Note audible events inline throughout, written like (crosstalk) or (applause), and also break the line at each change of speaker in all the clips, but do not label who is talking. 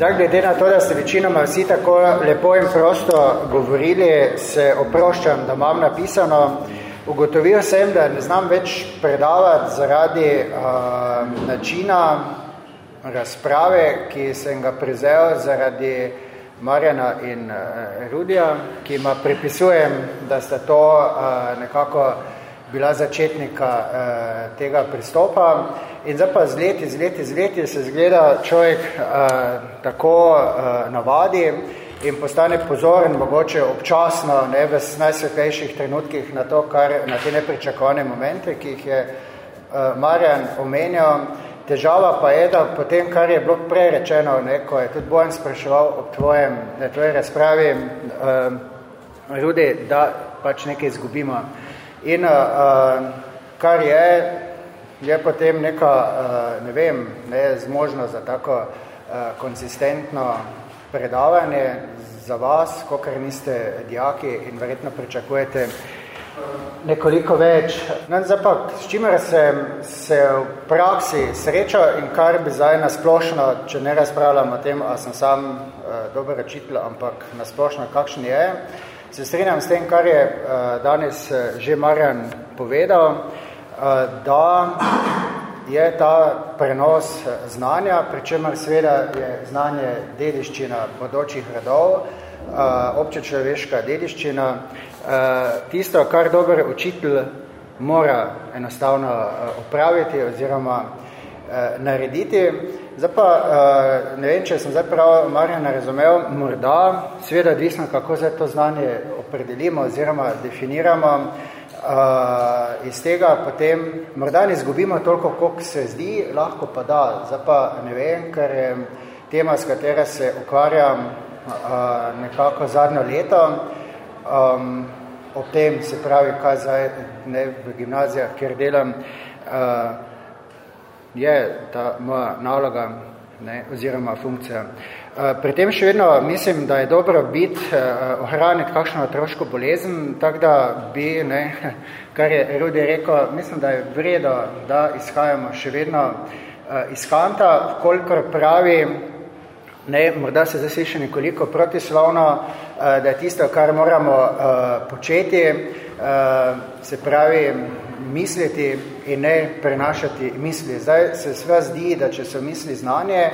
Zdaj, glede na to, da ste večinoma vsi tako lepo in prosto govorili, se oproščam, da imam napisano. Ugotovil sem, da ne znam več predavati zaradi uh, načina razprave, ki sem ga prezel zaradi Marjana in uh, Rudija, ki ima pripisujem, da sta to uh, nekako bila začetnika uh, tega pristopa. In zdaj pa z leti, z leti, z leti se zgleda človek uh, tako uh, navadi in postane pozoren, mogoče občasno, ne, v najsvetlejših trenutkih na to, kar, na te nepričakovane momente, ki jih je uh, Marjan omenjal. Težava pa je, da potem, kar je bilo prej rečeno, ne, ko je tudi Bojan spraševal ob tvojem, ne, tvoje razpravi, uh, Rudi, da pač nekaj izgubimo. In uh, kar je, je potem neka, uh, ne vem, ne, zmožnost za tako uh, konsistentno predavanje za vas, kokar niste dijaki in verjetno pričakujete nekoliko več. No, zapak, s čimer se, se v praksi sreča in kar bi zdaj nasplošno, če ne razpravljam o tem, a sem sam uh, dober učitelj, ampak nasplošno kakšen je, se strinjam s tem, kar je uh, danes že Marjan povedal, uh, da je ta prenos znanja, pri čemer seveda je znanje dediščina bodočih redov, obče človeška dediščina, tisto, kar dober učitelj mora enostavno opraviti oziroma narediti. Zdaj pa, ne vem, če sem zdaj prav Marjana razumel, morda, seveda odvisno, kako zdaj to znanje opredelimo oziroma definiramo, uh, iz tega potem morda ne izgubimo toliko, koliko se zdi, lahko pa da. Zdaj pa ne vem, ker je tema, s katera se ukvarjam uh, nekako zadnjo leto, um, ob tem se pravi, kaj zdaj ne, v gimnazijah, kjer delam, uh, je ta moja naloga ne, oziroma funkcija. Eh, pri tem še vedno mislim, da je dobro biti, uh, ohraniti kakšno otroško bolezen, tako da bi, ne, (laughs) kar je Rudi rekel, mislim, da je vredo, da izhajamo še vedno uh, iz kanta, kolikor pravi, ne, morda se zdaj še nekoliko protislovno, da je tisto, kar moramo početi, se pravi, misliti in ne prenašati misli. Zdaj se sve zdi, da če so misli znanje,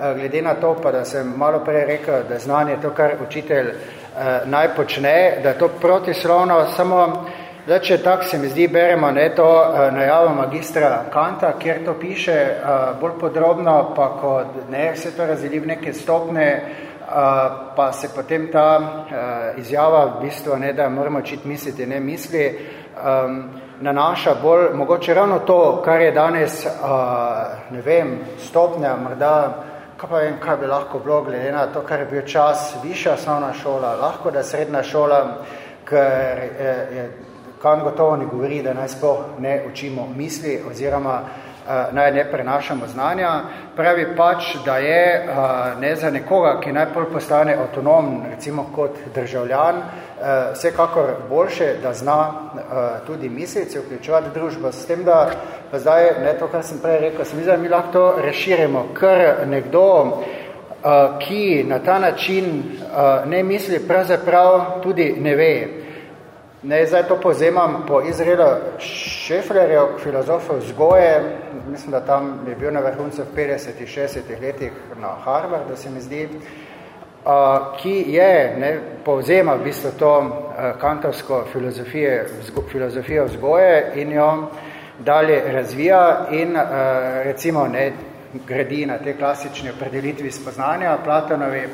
Eh, glede na to, pa da sem malo prej rekel, da znanje to, kar učitelj eh, naj počne, da je to protislovno, samo, da če tak se mi zdi, beremo ne, to eh, najavo magistra Kanta, kjer to piše eh, bolj podrobno, pa ko ne, se to razdeli v neke stopne, eh, pa se potem ta eh, izjava v bistvu, ne, da moramo učiti misliti, ne misli, eh, nanaša bolj, mogoče ravno to, kar je danes, uh, ne vem, stopnja, morda kaj pa vem, kaj bi lahko bilo, glede na to, kar je bil čas, višja osnovna šola, lahko da srednja šola, ker je, je, kam gotovo ne govori, da naj sploh ne učimo misli oziroma naj ne prenašamo znanja. Pravi pač, da je uh, ne za nekoga, ki najpolj postane avtonom, recimo kot državljan, uh, vsekakor boljše, da zna tudi misliti, vključevati družbo, s tem, da pa zdaj, ne to, kar sem prej rekel, sem mi lahko to reširimo, ker nekdo, ki na ta način ne misli, pravzaprav tudi ne ve. Ne, zdaj to povzemam po Izraelu. Šeflerjev, filozofov vzgoje, mislim, da tam je bil na vrhuncu v 50 60 letih na Harvard, da se mi zdi, ki je, ne, povzema v bistvu to kantovsko filozofijo, filozofijo vzgoje in jo dalje razvija in recimo ne, gradi na te klasične opredelitvi spoznanja Platonovi,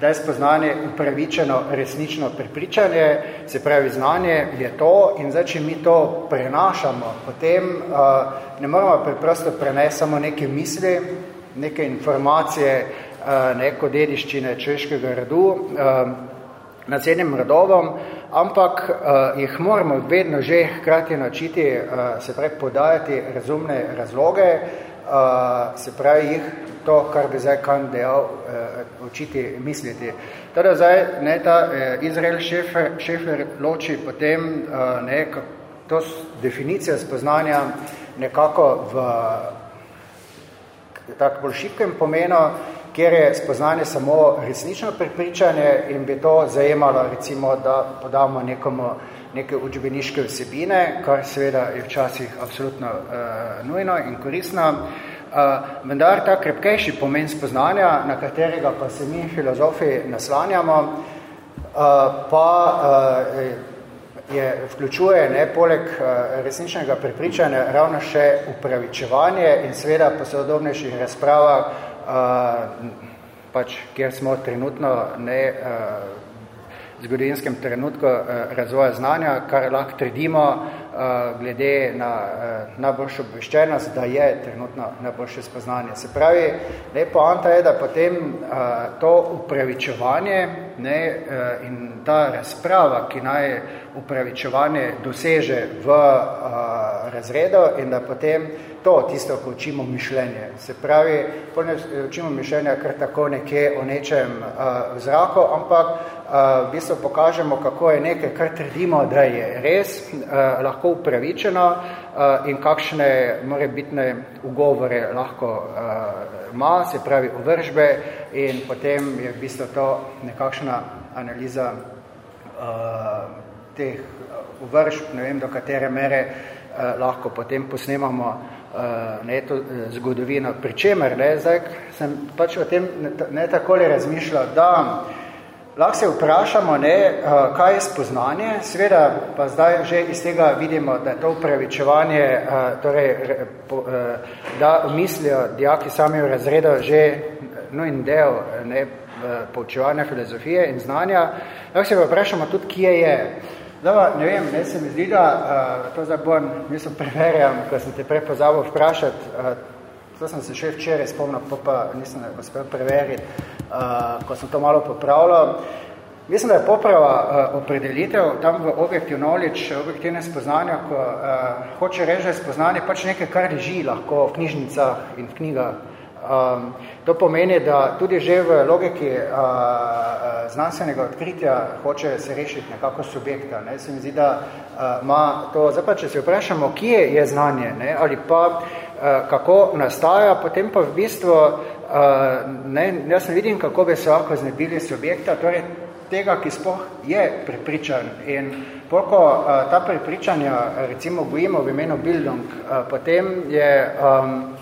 da je spoznanje upravičeno resnično prepričanje, se pravi znanje je to in zdaj, če mi to prenašamo, potem uh, ne moramo preprosto prenesti samo neke misli, neke informacije, uh, neko dediščine človeškega rodu uh, nad enim rodovom, ampak uh, jih moramo vedno že hkrati načiti, uh, se pravi podajati razumne razloge, uh, se pravi jih to, kar bi zdaj kan dejal, uh, učiti misliti. Teda zdaj, ne, ta uh, Izrael Šefer, Šefer loči potem uh, ne, to definicija spoznanja nekako v tako bolj šipkem pomenu, kjer je spoznanje samo resnično prepričanje in bi to zajemalo, recimo, da podamo nekomu neke učbeniške vsebine, kar seveda je včasih absolutno uh, nujno in koristno. Uh, vendar ta krepkejši pomen spoznanja, na katerega pa se mi filozofi naslanjamo, uh, pa uh, je, vključuje ne, poleg resničnega prepričanja ravno še upravičevanje in seveda po sodobnejših razpravah pač, kjer smo trenutno ne, v zgodovinskem trenutku razvoja znanja, kar lahko trdimo glede na najboljšo obveščenost, da je trenutno najboljše spoznanje. Se pravi, ne, poanta je, da potem to upravičevanje ne, in ta razprava, ki naj upravičevanje doseže v razredu in da potem to tisto, ko učimo mišljenje. Se pravi, učimo mišljenje kar tako nekje o nečem uh, v zraku, ampak uh, v bistvu pokažemo, kako je nekaj, kar trdimo, da je res uh, lahko upravičeno uh, in kakšne morebitne ugovore lahko uh, ima, se pravi uvržbe in potem je v bistvu to nekakšna analiza uh, teh uvršb, ne vem do katere mere uh, lahko potem posnemamo uh, Eh, ne, to, eh, zgodovino. Pričemer, ne, zdaj sem pač o tem ne, ne takole razmišljal, da lahko se vprašamo, ne, eh, kaj je spoznanje, seveda pa zdaj že iz tega vidimo, da je to upravičevanje, torej, da mislijo dijaki sami v razredu že no in del ne, poučevanja filozofije in znanja, lahko se vprašamo tudi, kje je. Zdaj, ne vem, ne se mi zdi, da uh, to zdaj bom, mislim, preverjam, ko sem te prej pozabil vprašati, uh, to sem se še včeraj spomnil, pa pa nisem uspel preveriti, uh, ko sem to malo popravljal. Mislim, da je poprava uh, opredelitev tam v objektiv knowledge, objektivne spoznanja, ko uh, hoče reči, da je spoznanje pač nekaj, kar leži lahko v knjižnicah in v knjigah. Um, to pomeni, da tudi že v logiki uh, znanstvenega odkritja hoče se rešiti nekako subjekta. Ne? Se mi zdi, da uh, ima to, zdaj pa, če se vprašamo, kje je znanje ne? ali pa uh, kako nastaja, potem pa v bistvu, uh, ne, jaz ne vidim, kako bi se lahko znebili subjekta, torej tega, ki spoh je prepričan in polko uh, ta prepričanja recimo gojimo v imenu Bildung, uh, potem je um,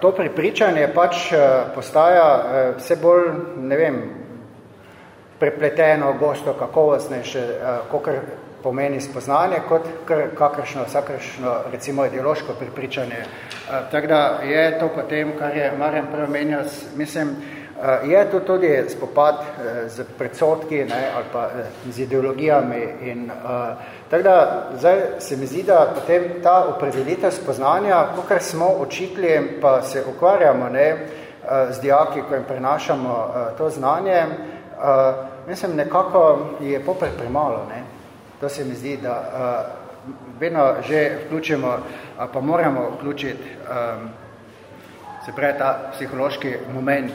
to prepričanje pač uh, postaja uh, vse bolj, ne vem, prepleteno, gosto, kakovostnejše, kokr pomeni spoznanje, kot kakršno, vsakršno, recimo, ideološko prepričanje. Tako da je to potem, kar je Marjan prvo menjal, mislim, je to tudi spopad uh, z predsotki ne, ali pa uh, z ideologijami in uh, Tako da, zdaj se mi zdi, da potem ta opredelitev spoznanja, kakor smo učitli, pa se ukvarjamo ne, eh, z dijaki, ko jim prenašamo eh, to znanje, eh, mislim, nekako je popre premalo. Ne. To se mi zdi, da vedno že vključimo, pa moramo vključiti se pravi ta psihološki moment.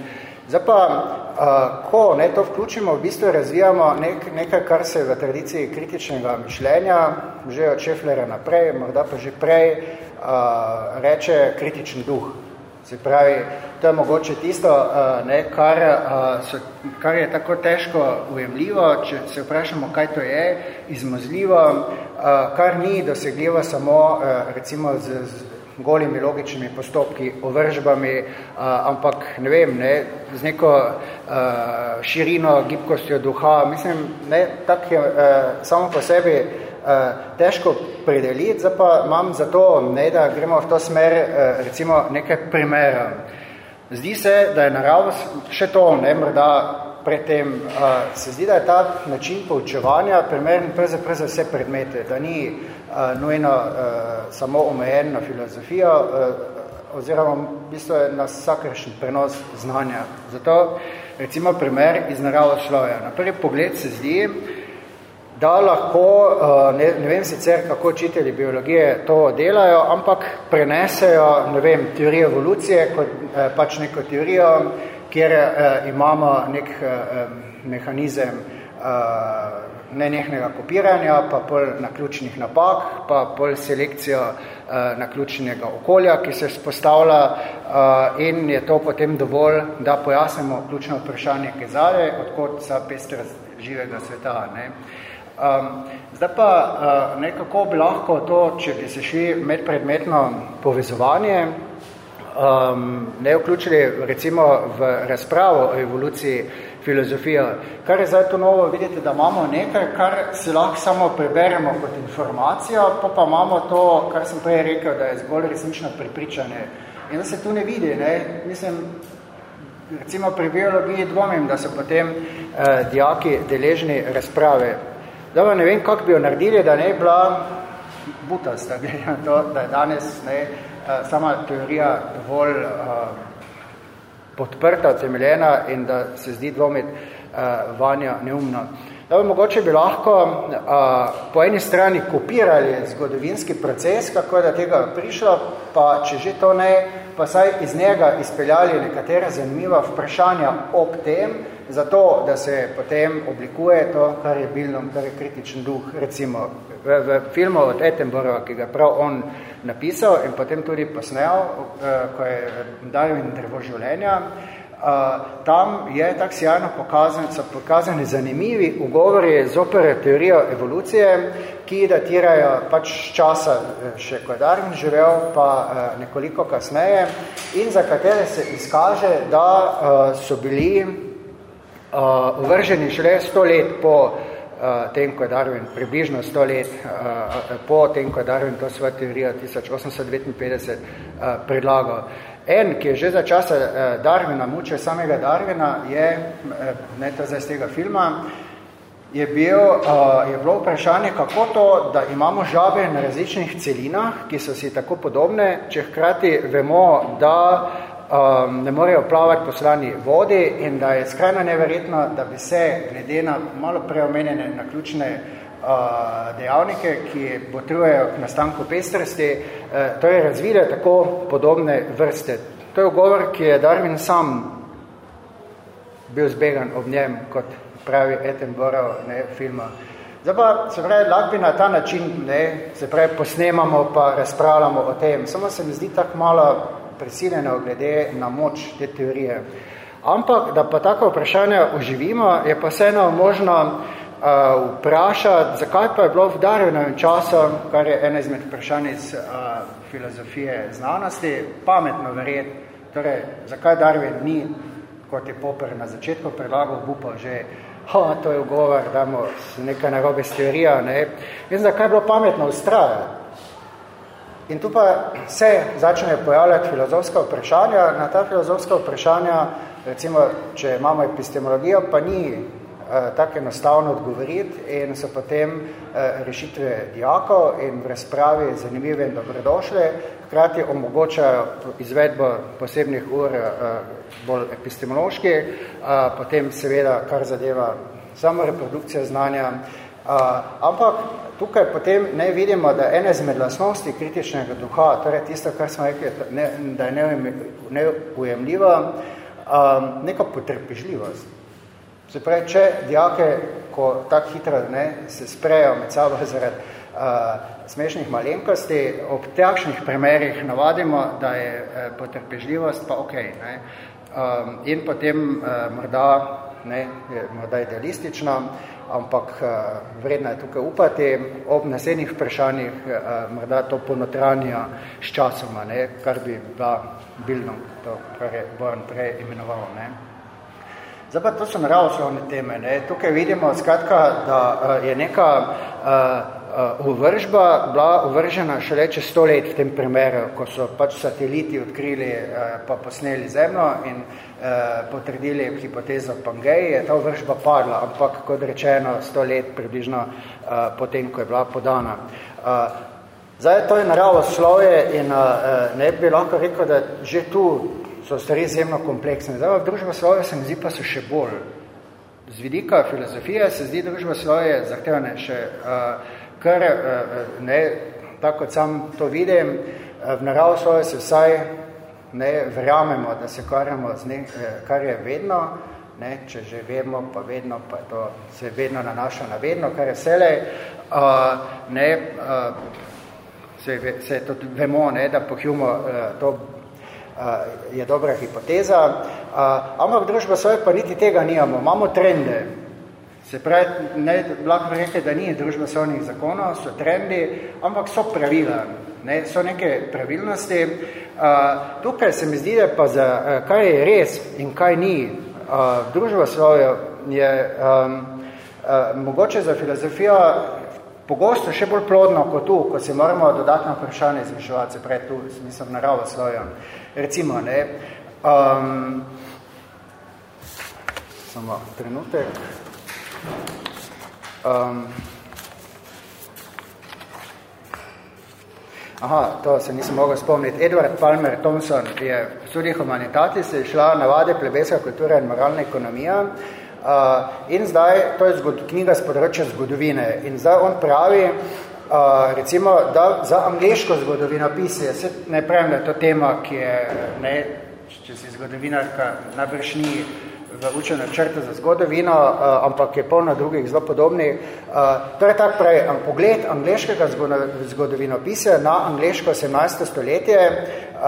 Zdaj pa, uh, ko ne, to vključimo, v bistvu razvijamo nek, nekaj, kar se v tradiciji kritičnega mišljenja, že od Šeflera naprej, morda pa že prej, uh, reče kritični duh. Se pravi, to je mogoče tisto, uh, ne, kar, so, kar je tako težko ujemljivo, če se vprašamo, kaj to je, izmozljivo, kar ni dosegljivo samo recimo z, z golimi logičnimi postopki, ovržbami, ampak ne vem, ne, z neko širino, gibkostjo duha, mislim, ne, tak je samo po sebi težko predeliti, zdaj pa imam za to, ne, da gremo v to smer, recimo, nekaj primera. Zdi se, da je naravost še to, ne, morda predtem, uh, se zdi, da je ta način poučevanja primeren pravzaprav za vse predmete, da ni uh, nujno uh, samo omejen na filozofijo, uh, oziroma v bistvu je na vsakršen prenos znanja. Zato recimo primer iz naravo človeja. Na prvi pogled se zdi, da lahko, ne, ne vem sicer, kako učitelji biologije to delajo, ampak prenesejo, ne vem, teorijo evolucije kot pač neko teorijo, kjer uh, imamo nek uh, mehanizem uh, nenehnega kopiranja, pa pol naključnih napak, pa pol selekcijo uh, naključnega okolja, ki se spostavlja uh, in je to potem dovolj, da pojasnimo ključno vprašanje kezare, odkot sa pestrost živega sveta. Ne. Um, zdaj pa uh, nekako bi lahko to, če bi se šli medpredmetno povezovanje, um, ne vključili recimo v razpravo o evoluciji filozofije. Kar je zdaj to novo, vidite, da imamo nekaj, kar si lahko samo preberemo kot informacijo, pa pa imamo to, kar sem prej rekel, da je zgolj resnično prepričanje. In da se tu ne vidi, ne? mislim, recimo pri biologiji dvomim, da so potem eh, dijaki deležni razprave Dobro, ne vem, kako bi jo naredili, da ne je bila butasta, to, da je danes ne, eh, sama teorija dovolj uh, podprta, temeljena in da se zdi dvomiti uh, vanja neumno. Dobro, mogoče bi lahko uh, po eni strani kopirali zgodovinski proces, kako je da tega prišlo, pa če že to ne, pa saj iz njega izpeljali nekatera zanimiva vprašanja ob tem, zato, da se potem oblikuje to, kar je bilno, kar je kritičen duh, recimo v, v filmu od Ettenborova, ki ga prav on napisal in potem tudi posnel, eh, ko je Darwin drevo življenja, Uh, tam je tak sjajno pokazan, so pokazani zanimivi ugovori z teorijo evolucije, ki datirajo pač časa eh, še ko je Darwin živel, pa nekoliko kasneje in za katere se izkaže, da so bili uh, uvrženi šele sto let po uh, tem, ko je Darwin, približno sto let uh, po tem, ko je Darwin to svojo teorijo 1859 uh, predlagal. En, ki je že za časa uh, Darwina mučil samega Darwina, je, uh, ne to zdaj z tega filma, je, bil, uh, je bilo vprašanje, kako to, da imamo žabe na različnih celinah, ki so si tako podobne, če hkrati vemo, da um, ne morejo plavati po slani vodi in da je skrajno neverjetno, da bi se glede na malo preomenjene naključne uh, dejavnike, ki potrujejo k nastanku pestrosti, uh, to je razvile tako podobne vrste. To je govor, ki je Darwin sam bil zbegan ob njem, kot pravi Attenborough ne, filma. Zdaj pa, se pravi, lahko bi na ta način, ne, se pravi, posnemamo pa razpravljamo o tem. Samo se mi zdi tako malo prisiljeno glede na moč te teorije. Ampak, da pa tako vprašanje oživimo, je pa vseeno možno uh, vprašati, zakaj pa je bilo v Darwinovem času, kar je ena izmed vprašanjic uh, filozofije znanosti, pametno verjeti, torej, zakaj Darwin ni, kot je Popper na začetku predlagal, upal že, ha, to je ugovor, damo nekaj narobe s teorijo, ne, in zakaj je bilo pametno ustrajati. In tu pa se začnejo pojavljati filozofska vprašanja. Na ta filozofska vprašanja, recimo, če imamo epistemologijo, pa ni eh, tako enostavno odgovoriti in so potem eh, rešitve dijakov in v razpravi zanimive in dobrodošle, hkrati omogočajo izvedbo posebnih ur eh, bolj epistemološki, potem seveda, kar zadeva samo reprodukcija znanja, ampak tukaj potem ne vidimo, da ena izmed lasnosti kritičnega duha, torej tisto, kar smo rekli, ne, da je neujemljiva, um, neka potrpežljivost. Se pravi, če dijake, ko tako hitro ne, se sprejo med sabo zaradi uh, smešnih malenkosti, ob takšnih primerih navadimo, da je uh, potrpežljivost pa ok. Ne. Um, in potem uh, morda, ne, morda idealistično, ampak uh, vredno je tukaj upati, ob naslednjih vprašanjih uh, morda to ponotranja s časoma, ne, kar bi bila bilno, to, kar je Bojan prej imenoval. Ne. Zdaj pa to so naravoslovne teme. Ne. Tukaj vidimo skratka, da uh, je neka uh, uvržba bila uvržena šele čez sto let v tem primeru, ko so pač sateliti odkrili uh, pa posneli zemljo in uh, potrdili hipotezo Pangeji, je ta uvržba padla, ampak kot rečeno sto let približno potem, ko je bila podana. Zdaj, to je naravoslovje in uh, ne bi lahko rekel, da že tu so stvari izjemno kompleksne. Zdaj, v družboslovju se mi zdi pa so še bolj. Z vidika filozofije se zdi družboslovje zahtevane še uh, ker eh, eh, ne, tako kot sam to vidim, eh, v naravoslovju se vsaj ne verjamemo, da se karjamo z ne, kar je vedno, ne, če že vemo, pa vedno, pa to se vedno nanaša na vedno, kar je vselej, uh, ne, uh, se, se tudi vemo, ne, da po Humo uh, to uh, je dobra hipoteza, uh, ampak družba svoje pa niti tega nijamo, imamo trende, se pravi, ne, lahko rekel, da ni družba svojnih zakonov, so trendi, ampak so pravila, ne, so neke pravilnosti. Uh, tukaj se mi zdi, da pa za kaj je res in kaj ni, uh, družba svojo je um, uh, mogoče za filozofijo pogosto še bolj plodno kot tu, ko se moramo dodatno vprašanje izmišljati, se pravi tu, mislim, naravo svojo. Recimo, ne, um, samo trenutek. Um, Aha, to se nisem mogel spomniti. Edward Palmer Thompson je v študiji Humanitatis šla navade plebeska kultura in moralna ekonomija uh, in zdaj, to je zgod, knjiga z področja zgodovine in zdaj on pravi, uh, recimo, da za angliško zgodovinopisje, se ne pravim, da je to tema, ki je, ne, če si zgodovinarka, najbrž ni v učenju črte za zgodovino, uh, ampak je polno drugih zelo podobnih. To je tak pravi, pogled angliškega zgodovinopisja na angliško 17. stoletje, uh,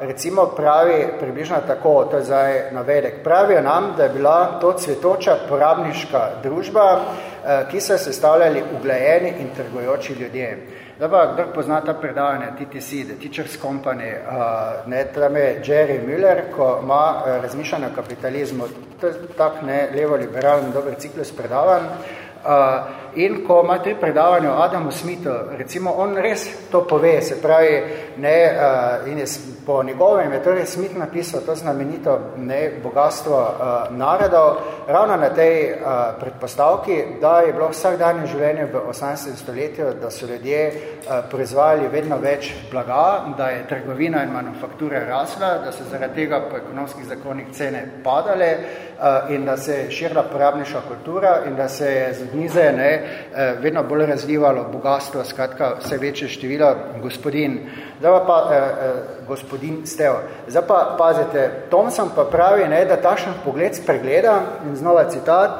recimo pravi približno tako, to je zdaj navedek, pravijo nam, da je bila to cvetoča porabniška družba, uh, ki so sestavljali uglejeni in trgujoči ljudje. Da pa, kdo pozna ta predavanje TTC, The Teacher's Company, uh, ne, tam je Jerry Müller, ko ima uh, razmišljanje o kapitalizmu, to je tak ne levo-liberalen dober ciklus predavanj, uh, in ko ima tri predavanja o Adamu Smithu, recimo on res to pove, se pravi, ne, uh, in je po njegovem je torej Smith napisal to znamenito ne, bogatstvo uh, narodov, ravno na tej uh, predpostavki, da je bilo vsak dan življenje v 18. stoletju, da so ljudje uh, proizvajali vedno več blaga, da je trgovina in manufaktura rasla, da so zaradi tega po ekonomskih zakonih cene padale in da se je širila porabniša kultura in da se je z dnize ne, uh, vedno bolj razvivalo bogatstvo, skratka vse večje število gospodin. Zdaj pa uh, uh, gospodin Stev. Zdaj pa pazite, Thompson pa pravi, ne, da takšen pogled spregleda, in znova citat,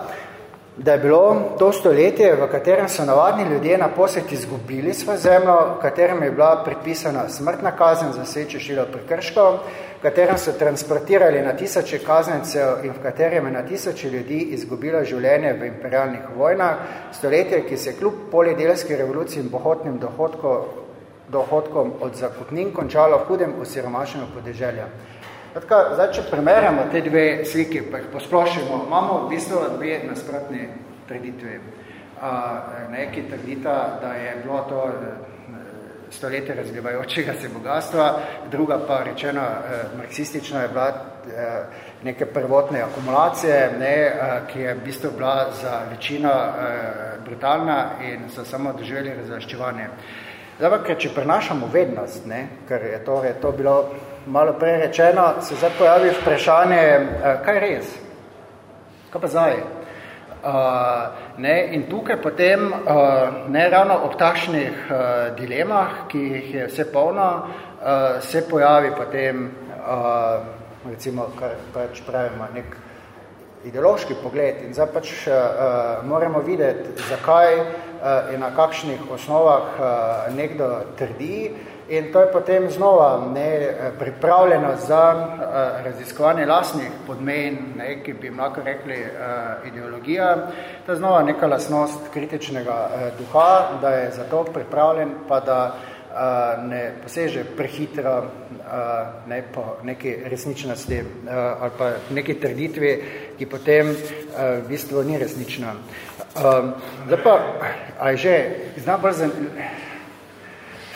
da je bilo to stoletje, v katerem so navadni ljudje na posvet izgubili svojo zemljo, v katerem je bila pripisana smrtna kazen za vse češilo prekrško, v katerem so transportirali na tisoče kaznencev in v katerem je na tisoče ljudi izgubilo življenje v imperialnih vojnah, stoletje, ki se kljub polidelski revoluciji in bohotnim dohodkom dohodkom od zakupnin končalo v hudem osiromašenju podeželja. Tako, zdaj, če primerjamo te dve sliki, pa jih posplošimo, imamo v bistvu dve nasprotne trditve. Neki trdita, da je bilo to stoletje razglevajočega se bogatstva, druga pa rečeno e, marksistična je bila e, neke prvotne akumulacije, ne, ki je v bistvu bila za večino brutalna in so samo doživeli razlaščevanje. Zdaj ker če prenašamo vednost, ne, ker je to, je to bilo malo prej rečeno, se zdaj pojavi vprašanje, eh, kaj je res? Kaj pa zdaj? Uh, ne, in tukaj potem, uh, ne ravno ob takšnih uh, dilemah, ki jih je vse polno, uh, se pojavi potem, uh, recimo, kar pač pravimo, nek ideološki pogled in zdaj pač uh, moramo videti, zakaj uh, in na kakšnih osnovah eh, nekdo trdi in to je potem znova ne, pripravljeno za raziskovanje lasnih podmejn, ne, ki bi lahko rekli ideologija. To je znova neka lasnost kritičnega duha, da je za to pripravljen, pa da ne poseže prehitro ne, po neki resničnosti ali pa neki trditvi, ki potem v bistvu ni resnična. Um, zdaj pa, a je že, znam bolj za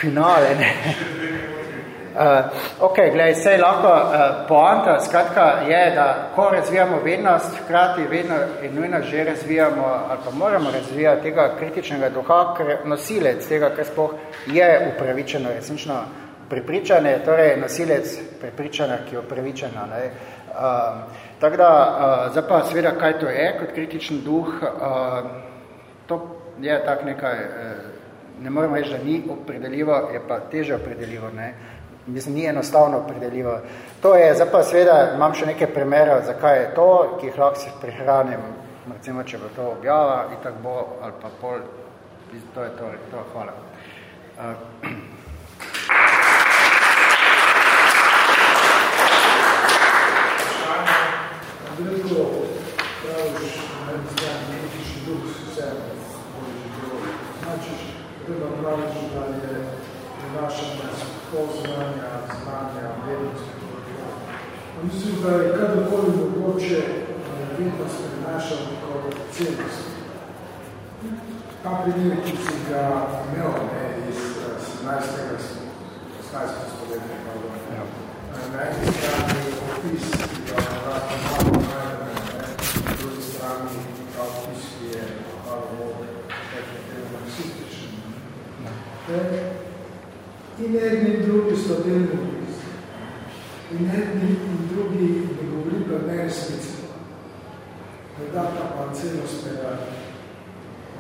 finale, ne? Uh, ok, gledaj, sej lahko uh, poanta, skratka je, da ko razvijamo vednost, hkrati vedno in nujno že razvijamo ali pa moramo razvijati tega kritičnega duha, ker nosilec tega, kar spoh je upravičeno, resnično pripričane, torej nosilec pripričanja, ki je upravičena. Ne? Uh, Tako da, uh, zdaj pa seveda, kaj to je kot kritičen duh, uh, to je tak nekaj, uh, ne moremo reči, da ni opredeljivo, je pa teže opredeljivo. Ne? mislim, ni enostavno predeljivo. To je, zdaj pa seveda imam še nekaj primerov, zakaj je to, ki jih lahko si prihranim, recimo, če bo to objava, in tako bo, ali pa pol, to je to, to hvala. Uh,
veliko praviš, vrlo da je našanje poznanja, znanja, vrijednosti Mislim da je kada god vidno se prinašati kod cijelost. Pa primjeriti se ga Melone iz 17. stoljeća, na jednoj strani opis i malo na drugoj strani kao opis je malo ovo, In edni in drugi so delni opis. In edni in drugi ne govori pa ne resnici. Ne da pa pa celostnega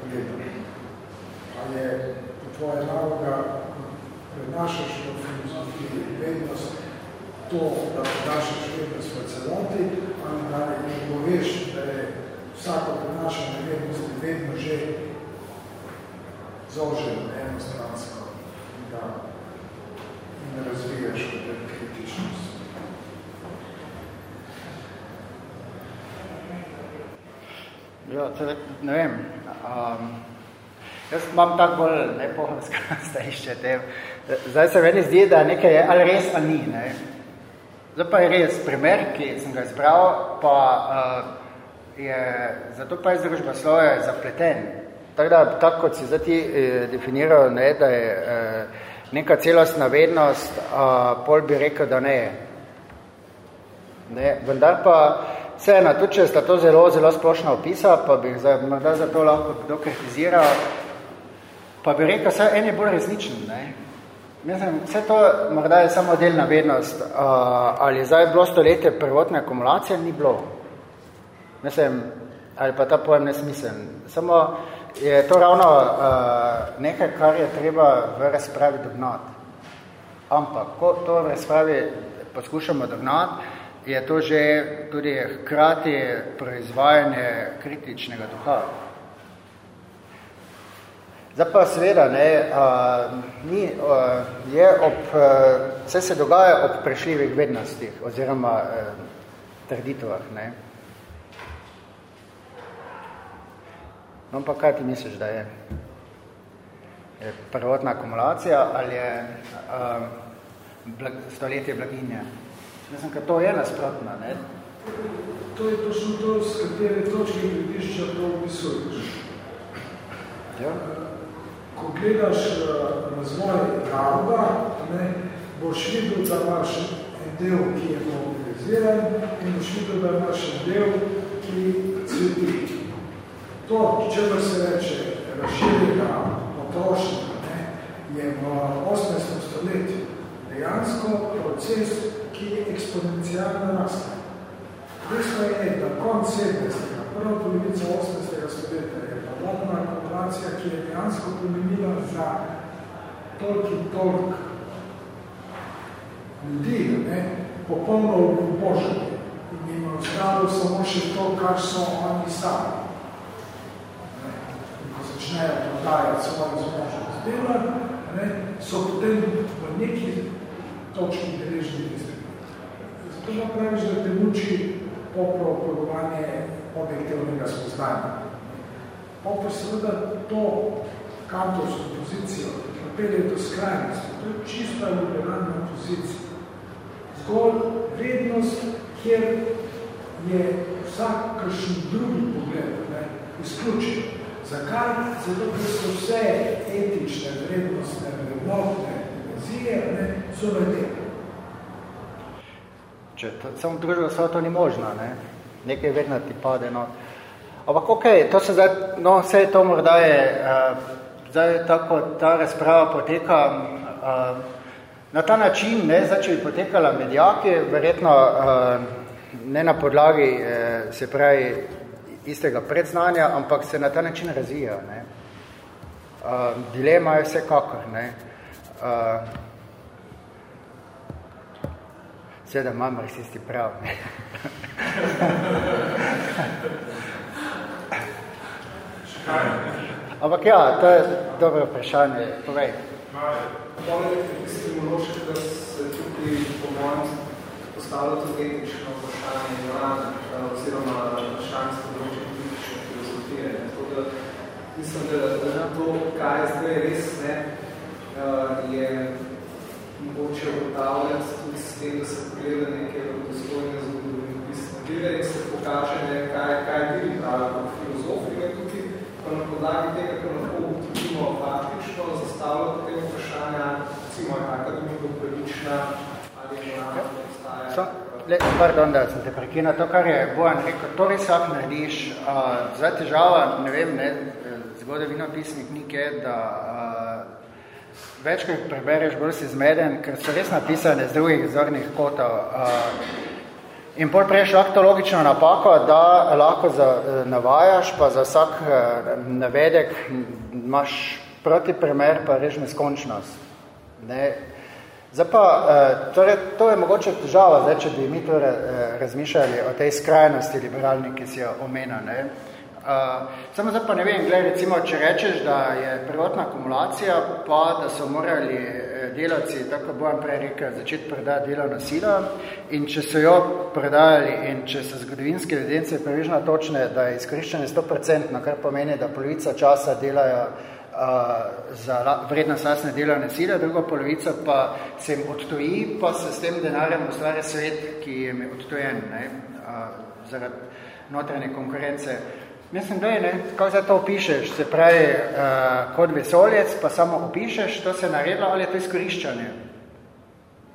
pogleda. Ali je tvoja naloga, prenašaš v filozofiji vednost, to, da prenašaš vednost v celoti, ali da ne poveš, da je vsako prenašanje vednosti vedno že zoženo, enostransko da in razvijaš v kritičnost.
Ja, tudi, ne vem, um, jaz imam tako bolj nepohomsko (laughs) stajišče tem. Zdaj se meni zdi, da nekaj je ali res, ali ni. Ne? Zdaj pa je res primer, ki sem ga izbral, pa uh, je, zato pa je združba sloja zapleten. Tako da, tako kot si zdaj ti eh, definiral, ne, da je eh, neka celostna vednost, a, pol bi rekel, da ne. ne. Vendar pa vseeno, tudi če sta to zelo, zelo splošna opisa, pa bi za, morda za to lahko kdo kritiziral, pa bi rekel, vse en je bolj resničen. Ne. Mislim, vse to morda je samo delna vednost, a, ali je zdaj bilo stoletje prvotne akumulacije, ni bilo. Mislim, ali pa ta pojem nesmislen. Samo je to ravno uh, nekaj, kar je treba v razpravi dognati. Ampak, ko to v razpravi poskušamo dognati, je to že tudi hkrati proizvajanje kritičnega duha. Zdaj pa seveda, ne, uh, ni, uh, je ob, uh, vse se dogaja ob prešljivih vednostih oziroma uh, trditvah. Ne. No, pa kaj ti misliš, da je? Je prvotna akumulacija ali je um, blag, stoletje blaginje? Mislim, ker to je nasprotno, ne?
To je točno to, s katere točke gledišča to opisuješ. Ja. Ko gledaš uh, razvoj naroda, ne, boš videl, da imaš en del, ki je mobiliziran in boš videl, da imaš en del, ki cveti to, če se reče razširjena potrošnja, je v 18. stoletju dejansko proces, ki je eksponencialno raste. Resno je, da konc 70. prva polovica 18. stoletja je pa vladna akumulacija, ki je dejansko pomenila za tolk in tolk ljudi, ne, popolno obožanje in jim ostalo samo še to, kar so oni sami začnejo prodajati svojo zmožnost dela, ne, so potem v neki točki deležni Zato pa praviš, da te muči poproporovanje objektivnega spoznanja. Pa seveda to kantovsko pozicijo napelje do skrajnosti. To je čista liberalna pozicija. Zgolj vrednost, kjer je vsakršen drugi pogled ne, izključen. Zakaj? Zato, ker so vse etične, vrednostne, vrednotne dimenzije, ne, so vede.
Če to, samo družba sva, to ni možno, ne? nekaj vedno ti pade. No. Ampak ok, to se zdaj, no vse to morda je, uh, zdaj tako ta razprava poteka uh, na ta način, ne, zdaj, če bi potekala medijaki, verjetno uh, ne na podlagi, uh, se pravi, istega predznanja, ampak se na ta način razvija. Ne. Uh, dilema je vsekakor. Ne. Uh, Seveda imam rasisti prav. Ne? (laughs) Ampak ja, to je dobro vprašanje. Povej.
Poleg epistemološke, da se tukaj po mojem postavlja tudi etično vprašanje moralne, oziroma vprašanje s področja politične filozofije. Tako mislim, da, da to, kaj je zdaj res, ne, je mogoče ugotavljati tudi s tem, da se pogleda neke dostojne zgodovinopisne vire in se pokaže, ne, kaj, kaj bili pravi kot filozofi, ne, tukaj pa na podlagi tega, ko lahko ugotovimo faktično, zastavljati te vprašanja, recimo, kakva drugo pravična ali moralna obstaja.
So, le, pardon, da sem te prekinil, to, kar je Bojan rekel, to res lahko narediš. Uh, zdaj težava, ne vem, ne, zgodovinopisni knjig je, da uh, večkrat prebereš, bolj si zmeden, ker so res napisane z drugih zornih kotov. Uh, in pol prejš lahko to logično napako, da lahko za, navajaš, pa za vsak uh, navedek imaš proti primer, pa reč neskončnost. Ne? Zdaj pa, uh, torej, to je mogoče težava, zdaj, če bi mi torej, uh, razmišljali o tej skrajnosti liberalni, ki si jo omenil. Ne? Uh, samo zdaj pa ne vem, gledaj, recimo, če rečeš, da je prvotna akumulacija, pa da so morali delavci, tako bo vam prej rekel, začeti predati delovno silo in če so jo predajali in če so zgodovinske evidence prevežno točne, da je izkoriščene 100%, kar pomeni, da polovica časa delajo za vrednost lastne delovne sile, drugo polovico pa se jim odtoji, pa se s tem denarjem ustvarja svet, ki jim je odtojen ne, uh, zaradi notranje konkurence. Mislim, da je, ne, kako za to opišeš, se pravi, uh, kot vesoljec, pa samo opišeš, to se naredilo, ali je to izkoriščanje.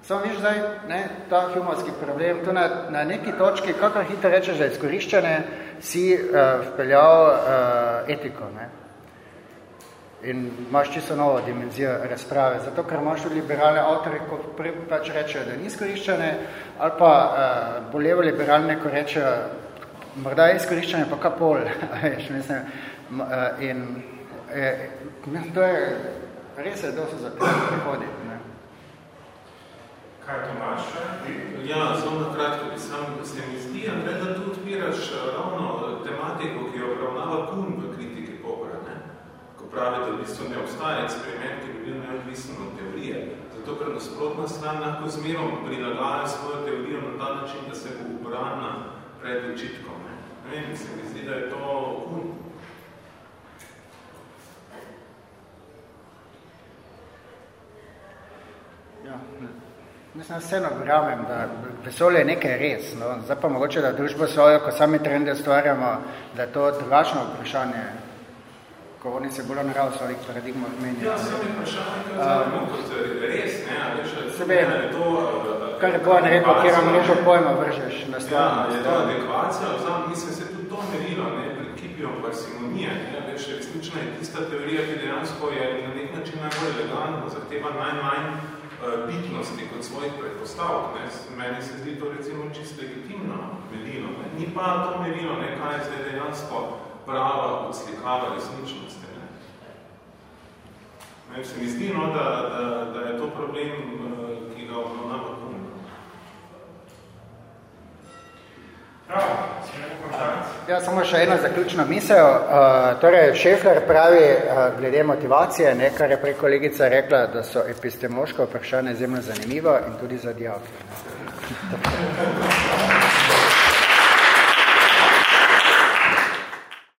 Samo viš zdaj, ne, ta humorski problem, to na, na neki točki, kako hitro rečeš, da je izkoriščanje, si uh, vpeljal uh, etiko. Ne. In imaš čisto novo dimenzijo razprave, zato ker imaš tudi liberalne avtore, ko pač rečejo, da ni izkoriščanje, ali pa uh, bolevo liberalne, ko rečejo, morda je izkoriščanje pa kapol, (laughs) veš, mislim, eh, in eh, to je, res je, dosto za prihodi. Ne?
Kaj to imaš? Ja, zelo na kratko bi sam, se mi zdi, da tu odpiraš ravno tematiko, ki jo obravnava Kuhn v kritiki Popra, ne? ko pravi, da v bistvu ne obstaja eksperiment, ki bi bil neodvisen od teorije, zato ker nasprotna stran lahko zmerom prilagaja svojo teorijo na ta način, da se bo obrana pred očitkom. Ne vem, se mi zdi, da je to kun.
Ja, mislim, vseeno verjamem, da vesolje je nekaj res. No. Zdaj pa mogoče, da družbo svojo, ko sami trende ustvarjamo, da je to drugačno vprašanje, se bolj narav svojih paradigmah menijo.
Ja, sami vprašanje, kaj zavemo um, kot res, ne, veš,
sebe, je to... Kar je bojan rekel, kjer vam mrežo pojma vržeš na stvarno.
Ja, je to adekvacija, vzam, mislim, se tudi to merilo, ne, pred kipijo parsimonije, ne, veš, resnično je tista teorija, ki dejansko je na nek način najbolj elegantno, zahteva najmanj uh, bitnosti kot svojih predpostavk, ne, meni se zdi to recimo čisto legitimno merilo, ne, ni pa to merilo, ne, kaj je zdaj dejansko prava odslikava resničnosti, ne. Ne, se mi zdi, no, da, da, da je to problem, uh, ki ga obravnava
Ja, samo še eno zaključno misel. Uh, torej, Šefler pravi uh, glede motivacije, ne, kar je prej kolegica rekla, da so epistemološko vprašanje zemljo zanimivo in tudi za dialog.